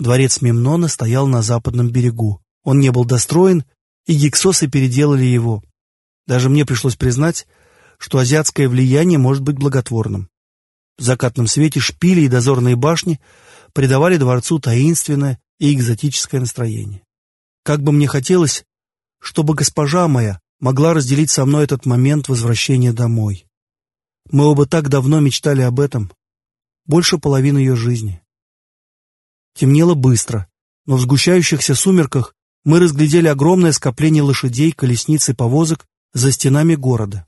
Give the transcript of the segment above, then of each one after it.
Дворец Мемнона стоял на западном берегу. Он не был достроен, и гиксосы переделали его. Даже мне пришлось признать, что азиатское влияние может быть благотворным. В закатном свете шпили и дозорные башни придавали дворцу таинственное и экзотическое настроение. Как бы мне хотелось, чтобы госпожа моя могла разделить со мной этот момент возвращения домой. Мы оба так давно мечтали об этом, больше половины ее жизни. Темнело быстро, но в сгущающихся сумерках мы разглядели огромное скопление лошадей, колесниц и повозок за стенами города.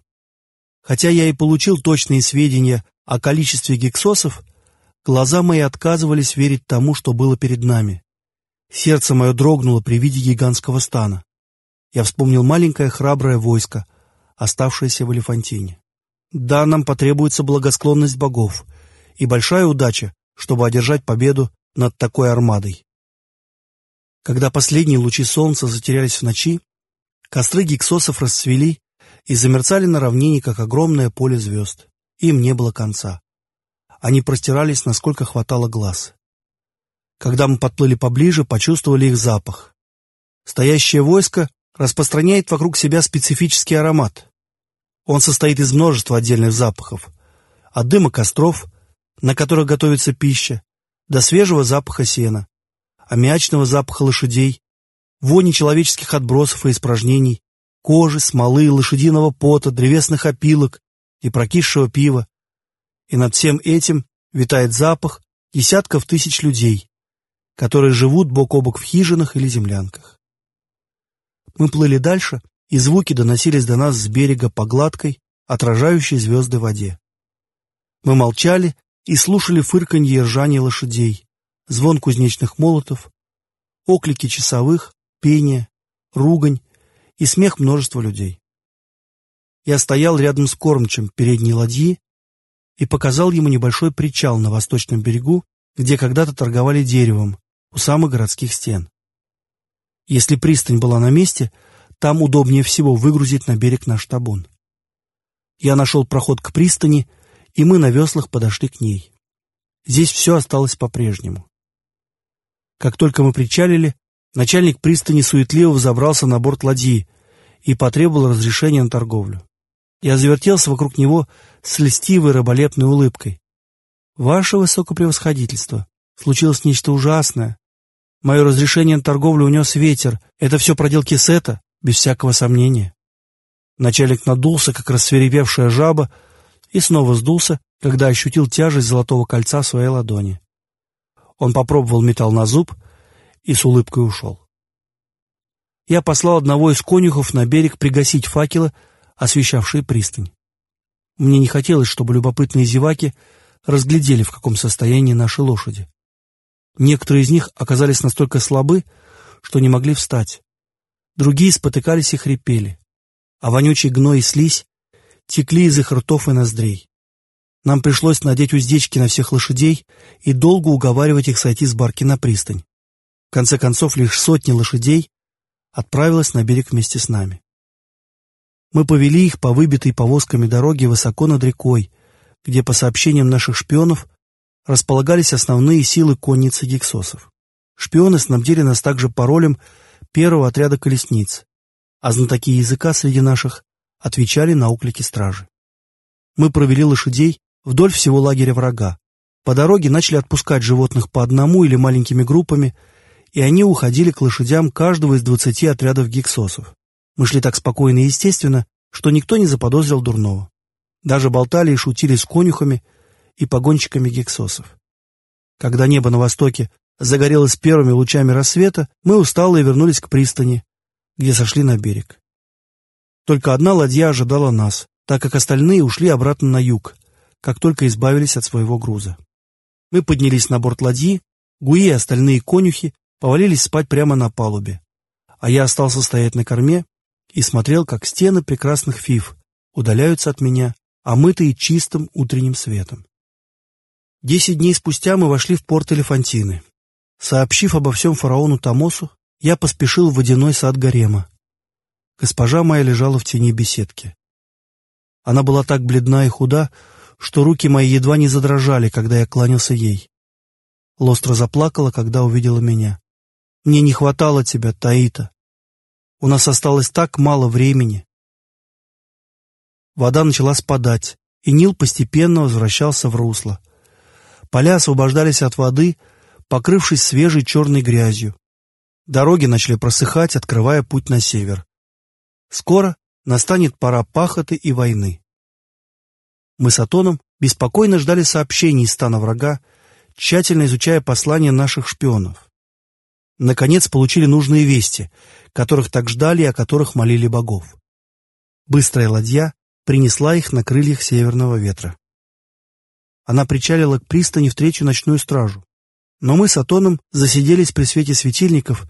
Хотя я и получил точные сведения о количестве гексосов, глаза мои отказывались верить тому, что было перед нами. Сердце мое дрогнуло при виде гигантского стана. Я вспомнил маленькое храброе войско, оставшееся в Элефантине. Да, нам потребуется благосклонность богов и большая удача, чтобы одержать победу над такой армадой. Когда последние лучи солнца затерялись в ночи, костры гексосов расцвели и замерцали на равнине, как огромное поле звезд. Им не было конца. Они простирались, насколько хватало глаз. Когда мы подплыли поближе, почувствовали их запах. Стоящее войско распространяет вокруг себя специфический аромат. Он состоит из множества отдельных запахов. От дыма костров, на которых готовится пища, до свежего запаха сена, аммиачного запаха лошадей, вони человеческих отбросов и испражнений, кожи, смолы, лошадиного пота, древесных опилок и прокисшего пива. И над всем этим витает запах десятков тысяч людей, которые живут бок о бок в хижинах или землянках. Мы плыли дальше, и звуки доносились до нас с берега по гладкой, отражающей звезды воде. Мы молчали и слушали фырканье и ржание лошадей, звон кузнечных молотов, оклики часовых, пение, ругань и смех множества людей. Я стоял рядом с кормчем передней ладьи и показал ему небольшой причал на восточном берегу, где когда-то торговали деревом у самых городских стен. Если пристань была на месте, там удобнее всего выгрузить на берег наш табун. Я нашел проход к пристани, и мы на веслах подошли к ней. Здесь все осталось по-прежнему. Как только мы причалили, начальник пристани суетливо взобрался на борт ладьи и потребовал разрешения на торговлю. Я завертелся вокруг него с льстивой раболепной улыбкой. «Ваше высокопревосходительство, случилось нечто ужасное. Мое разрешение на торговлю унес ветер. Это все проделки Сета, без всякого сомнения». Начальник надулся, как рассверепевшая жаба, и снова сдулся, когда ощутил тяжесть золотого кольца в своей ладони. Он попробовал металл на зуб и с улыбкой ушел. Я послал одного из конюхов на берег пригасить факелы, освещавшие пристань. Мне не хотелось, чтобы любопытные зеваки разглядели, в каком состоянии наши лошади. Некоторые из них оказались настолько слабы, что не могли встать. Другие спотыкались и хрипели, а вонючий гной и слизь текли из их ртов и ноздрей. Нам пришлось надеть уздечки на всех лошадей и долго уговаривать их сойти с барки на пристань. В конце концов, лишь сотни лошадей отправилась на берег вместе с нами. Мы повели их по выбитой повозками дороге высоко над рекой, где, по сообщениям наших шпионов, располагались основные силы конницы гексосов. Шпионы снабдили нас также паролем первого отряда колесниц, а знатоки языка среди наших отвечали на уклики стражи. Мы провели лошадей вдоль всего лагеря врага. По дороге начали отпускать животных по одному или маленькими группами, и они уходили к лошадям каждого из двадцати отрядов гексосов. Мы шли так спокойно и естественно, что никто не заподозрил дурного. Даже болтали и шутили с конюхами и погонщиками гексосов. Когда небо на востоке загорелось первыми лучами рассвета, мы усталые вернулись к пристани, где сошли на берег. Только одна ладья ожидала нас, так как остальные ушли обратно на юг, как только избавились от своего груза. Мы поднялись на борт ладьи, Гуи и остальные конюхи повалились спать прямо на палубе, а я остался стоять на корме и смотрел, как стены прекрасных фиф удаляются от меня, омытые чистым утренним светом. Десять дней спустя мы вошли в порт Элефантины. Сообщив обо всем фараону Тамосу, я поспешил в водяной сад гарема. Госпожа моя лежала в тени беседки. Она была так бледна и худа, что руки мои едва не задрожали, когда я кланялся ей. Лостра заплакала, когда увидела меня. «Мне не хватало тебя, Таита. У нас осталось так мало времени». Вода начала спадать, и Нил постепенно возвращался в русло. Поля освобождались от воды, покрывшись свежей черной грязью. Дороги начали просыхать, открывая путь на север. Скоро настанет пора пахоты и войны. Мы с Атоном беспокойно ждали сообщений из стана врага, тщательно изучая послания наших шпионов. Наконец получили нужные вести, которых так ждали и о которых молили богов. Быстрая ладья принесла их на крыльях северного ветра. Она причалила к пристани в третью ночную стражу. Но мы с Атоном засиделись при свете светильников,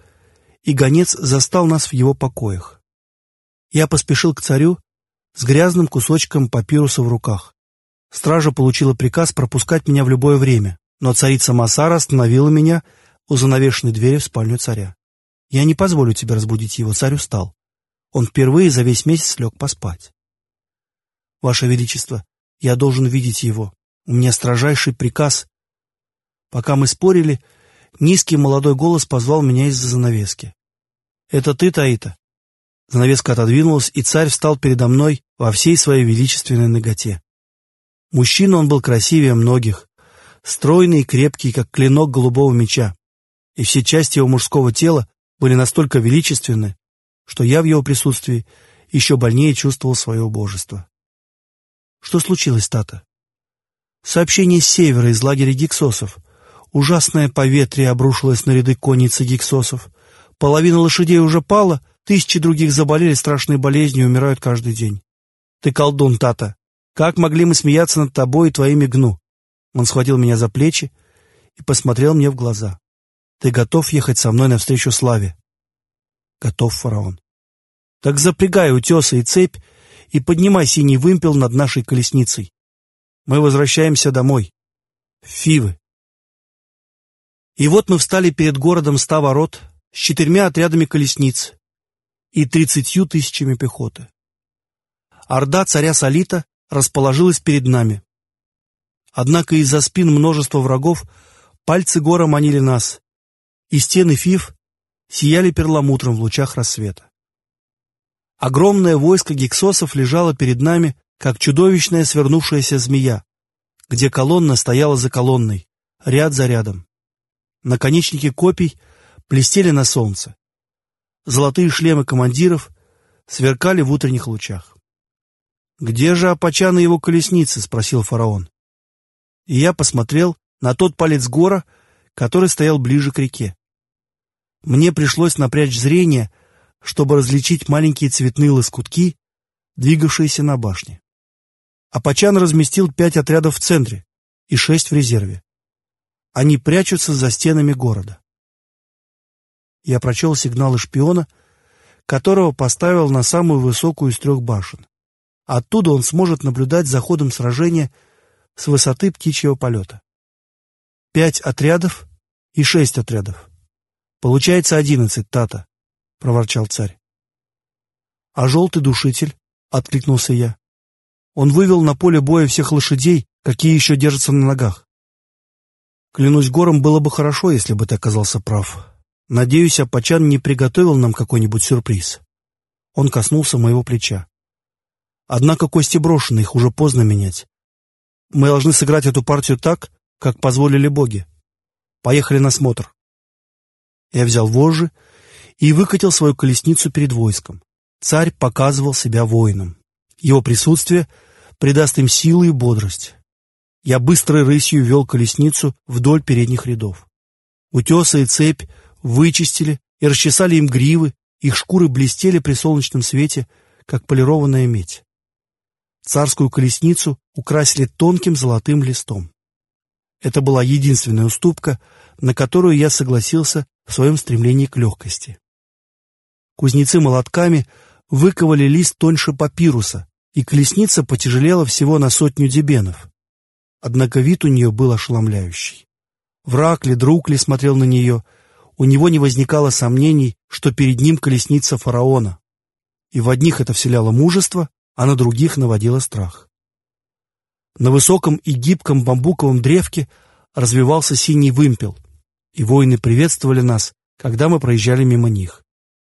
и гонец застал нас в его покоях. Я поспешил к царю с грязным кусочком папируса в руках. Стража получила приказ пропускать меня в любое время, но царица Масара остановила меня у занавешенной двери в спальню царя. «Я не позволю тебе разбудить его, царь устал. Он впервые за весь месяц лег поспать». «Ваше Величество, я должен видеть его. У меня строжайший приказ». Пока мы спорили, низкий молодой голос позвал меня из-за занавески. «Это ты, Таита?» Занавеска отодвинулась, и царь встал передо мной во всей своей величественной ноготе. Мужчина он был красивее многих, стройный и крепкий, как клинок голубого меча, и все части его мужского тела были настолько величественны, что я в его присутствии еще больнее чувствовал свое убожество. Что случилось, Тата? Сообщение с севера из лагеря гиксосов. Ужасное поветрие обрушилось на ряды конницы гиксосов. Половина лошадей уже пала, тысячи других заболели страшной болезнью и умирают каждый день. Ты колдун, Тата. Как могли мы смеяться над тобой и твоими гну? Он схватил меня за плечи и посмотрел мне в глаза. Ты готов ехать со мной навстречу славе? Готов, фараон. Так запрягай утесы и цепь и поднимай синий вымпел над нашей колесницей. Мы возвращаемся домой. Фивы. И вот мы встали перед городом ста ворот с четырьмя отрядами колесниц и тридцатью тысячами пехоты. Орда царя Салита расположилась перед нами. Однако из-за спин множества врагов пальцы гора манили нас, и стены Фив сияли перламутром в лучах рассвета. Огромное войско гексосов лежало перед нами, как чудовищная свернувшаяся змея, где колонна стояла за колонной, ряд за рядом. Наконечники копий блестели на солнце. Золотые шлемы командиров сверкали в утренних лучах. «Где же Апачан и его колесницы?» — спросил фараон. И я посмотрел на тот палец гора, который стоял ближе к реке. Мне пришлось напрячь зрение, чтобы различить маленькие цветные лоскутки, двигавшиеся на башне. Апачан разместил пять отрядов в центре и шесть в резерве. Они прячутся за стенами города. Я прочел сигналы шпиона, которого поставил на самую высокую из трех башен. Оттуда он сможет наблюдать за ходом сражения с высоты птичьего полета. Пять отрядов и шесть отрядов. Получается одиннадцать, Тата, — проворчал царь. А желтый душитель, — откликнулся я. Он вывел на поле боя всех лошадей, какие еще держатся на ногах. Клянусь гором, было бы хорошо, если бы ты оказался прав. Надеюсь, Апачан не приготовил нам какой-нибудь сюрприз. Он коснулся моего плеча. Однако кости брошены, их уже поздно менять. Мы должны сыграть эту партию так, как позволили боги. Поехали на смотр. Я взял вожжи и выкатил свою колесницу перед войском. Царь показывал себя воином. Его присутствие придаст им силу и бодрость. Я быстрой рысью вел колесницу вдоль передних рядов. Утесы и цепь вычистили и расчесали им гривы, их шкуры блестели при солнечном свете, как полированная медь. Царскую колесницу украсили тонким золотым листом. Это была единственная уступка, на которую я согласился в своем стремлении к легкости. Кузнецы молотками выковали лист тоньше папируса, и колесница потяжелела всего на сотню дебенов. Однако вид у нее был ошеломляющий. Враг ли, друг ли смотрел на нее, у него не возникало сомнений, что перед ним колесница фараона. И в одних это вселяло мужество, а на других наводила страх. На высоком и гибком бамбуковом древке развивался синий вымпел — и воины приветствовали нас, когда мы проезжали мимо них.